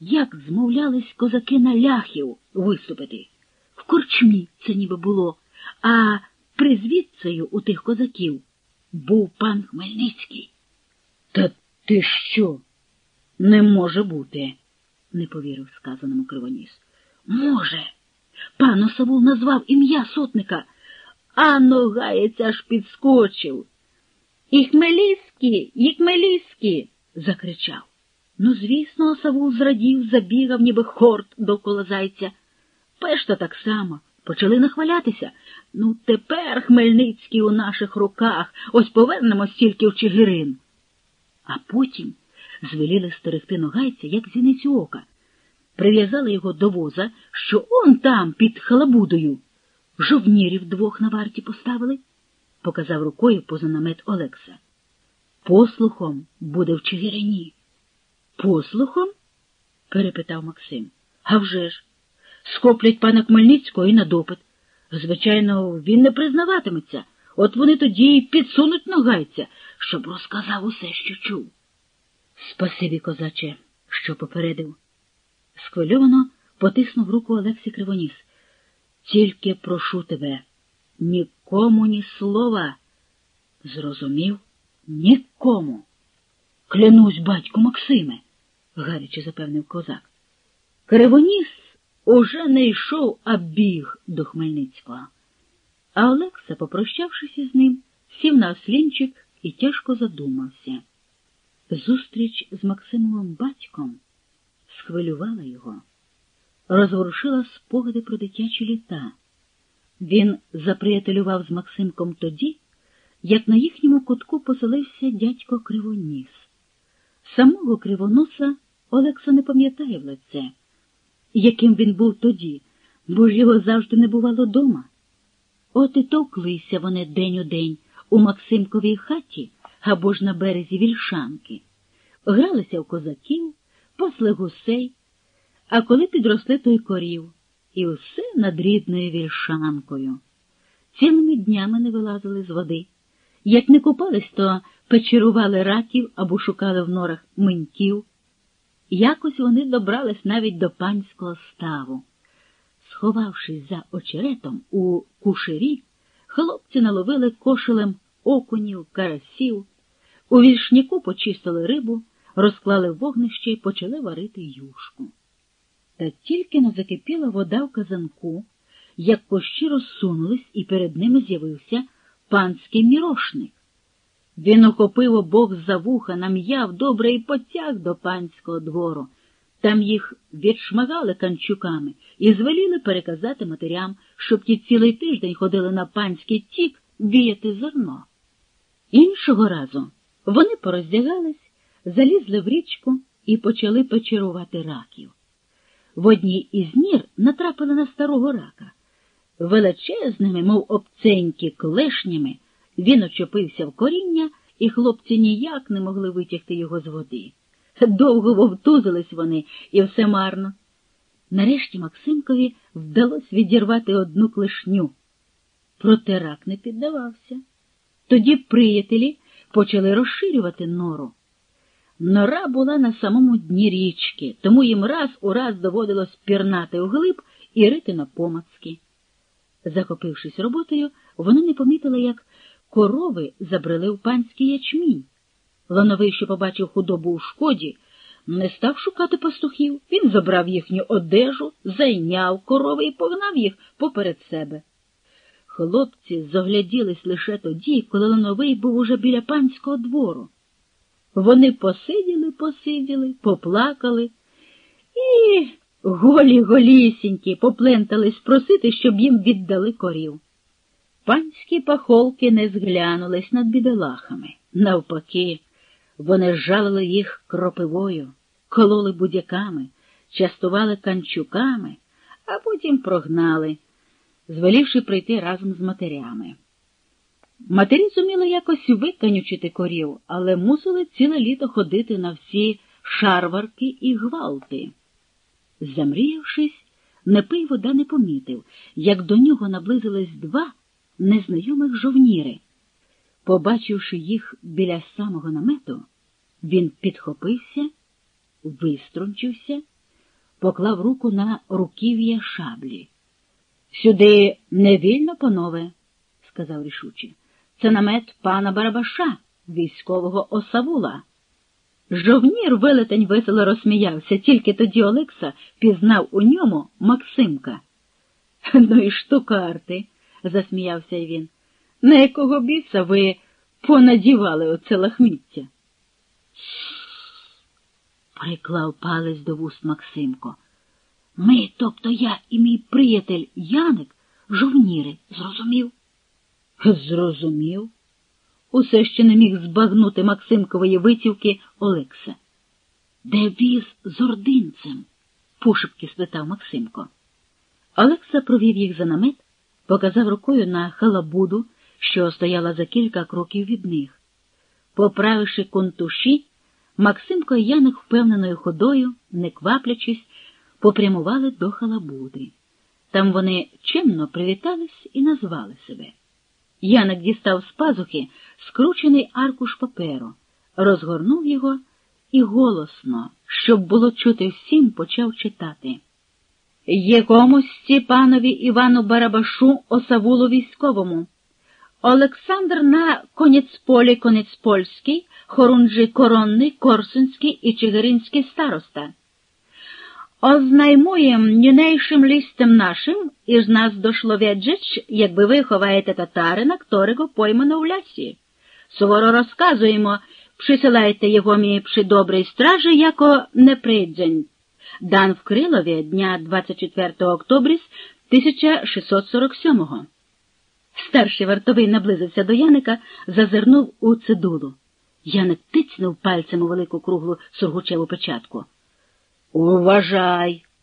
як змовлялись козаки на ляхів виступити. В корчмі це ніби було, а призвідцею у тих козаків був пан Хмельницький. Та ти що? Не може бути, не повірив сказаному кривоніс. Може. Пан Осавул назвав ім'я сотника, а ногаєць аж підскочив. І Хмелівські, і Хмелівські, закричав. Ну, звісно, Осавул зрадів, забігав, ніби хорт довкола зайця. Пешта так само. Почали нахвалятися. Ну, тепер Хмельницький у наших руках, ось повернемо стільки в Чигирин. А потім звеліли стерегти ногайця, як зіницю ока. Прив'язали його до воза, що он там, під халабудою. Жовнірів двох на варті поставили, показав рукою поза намет Олекса. Послухом буде в Чигирині. Послухом? перепитав Максим. «А вже ж! Схоплять пана Хмельницького і на допит. Звичайно, він не признаватиметься. От вони тоді й підсунуть ногайця, щоб розказав усе, що чув. Спасибі, козаче, що попередив. Схвильовано потиснув руку Олексій Кривоніс. Тільки прошу тебе, нікому ні слова. Зрозумів? Нікому. Клянусь, батьку Максиме, гаряче запевнив козак. Кривоніс уже не йшов, а біг до Хмельницького. А Олекса, попрощавшись із ним, сів на ослінчик і тяжко задумався. Зустріч з Максимовим батьком схвилювала його, розворушила спогади про дитячі літа. Він заприятелював з Максимком тоді, як на їхньому кутку поселився дядько Кривоніс. Самого Кривоноса Олекса не пам'ятає в лице, яким він був тоді, бо ж його завжди не бувало дома. От і товклися вони день у день у Максимковій хаті або ж на березі вільшанки, гралися в козаків, пасли гусей, а коли підросли той корів, і все над рідною вільшанкою. Цілими днями не вилазили з води. Як не купались, то печерували раків або шукали в норах миньків. Якось вони добрались навіть до панського ставу. Сховавшись за очеретом у кушері, хлопці наловили кошелем окунів, карасів, у вішняку почистили рибу, розклали вогнище і почали варити юшку. Та тільки не закипіла вода в казанку, як кощі розсунулись, і перед ними з'явився панський мірошник. Він охопив обох за вуха, нам'яв добре і потяг до панського двору. Там їх відшмагали канчуками і звеліли переказати матерям, щоб ті цілий тиждень ходили на панський тік віяти зерно. Іншого разу вони пороздягались, залізли в річку і почали печерувати раків. В одній із нір натрапили на старого рака. Величезними, мов обценькі клешнями, він очепився в коріння, і хлопці ніяк не могли витягти його з води. Довго вовтузились вони, і все марно. Нарешті Максимкові вдалося відірвати одну клешню. Проте рак не піддавався. Тоді приятелі почали розширювати нору. Нора була на самому дні річки, тому їм раз у раз доводилось пірнати углиб і рити на помацки. Захопившись роботою, вони не помітили, як корови забрели в панський ячмінь. Лановий, що побачив худобу у шкоді, не став шукати пастухів. Він забрав їхню одежу, зайняв корови і погнав їх поперед себе. Хлопці зогляділись лише тоді, коли Лановий був уже біля панського двору. Вони посиділи, посиділи, поплакали і голі голісінькі поплентались просити, щоб їм віддали корів. Панські пахолки не зглянулись над бідолахами. Навпаки, вони жалили їх кропивою, кололи будяками, частували канчуками, а потім прогнали, звелівши прийти разом з матерями. Матері зуміли якось виканючити корів, але мусили ціле літо ходити на всі шарварки і гвалти. Замріявшись, Непий вода не помітив, як до нього наблизились два незнайомих жовніри. Побачивши їх біля самого намету, він підхопився, виструнчився поклав руку на руків'я шаблі. Сюди не вільно, панове, сказав рішуче. Це намет пана Барабаша, військового осавула. Жовнір велетень весело розсміявся, тільки тоді Олекса пізнав у ньому Максимка. Ну і штукарти, засміявся він. На якого біса ви понадівали оце лахміття? Приклав палець до вуст Максимко. Ми, тобто я і мій приятель Яник, жовніри, зрозумів? Зрозумів. Усе ще не міг збагнути Максимкової витівки Олекса. Де віз з ординцем? пошепки спитав Максимко. Олекса провів їх за намет, показав рукою на халабуду, що стояла за кілька кроків від них. Поправивши контуші, Максимко і Яник впевненою ходою, не кваплячись, попрямували до халабуди. Там вони чемно привітались і назвали себе. Яник дістав з пазухи скручений аркуш паперу, розгорнув його і голосно, щоб було чути всім, почав читати. Якомусь Степанові Івану Барабашу осавулу військовому. Олександр на Конецполі Конецпольський, Хорунжий Коронний, Корсунський і Чигиринський староста. Ознаймуєм нінейшим листем нашим, із нас дошло віджич, якби ви ховаєте татарина, которого поймано в лясі. Суворо розказуємо, присилайте його мій при добрій стражі, яко неприджень. Дан в Крилові дня 24 октобріс 1647-го. Старший вартовий наблизився до Яника, зазирнув у цидулу. Яник тицнув пальцем у велику круглу сургучеву печатку. Уважай,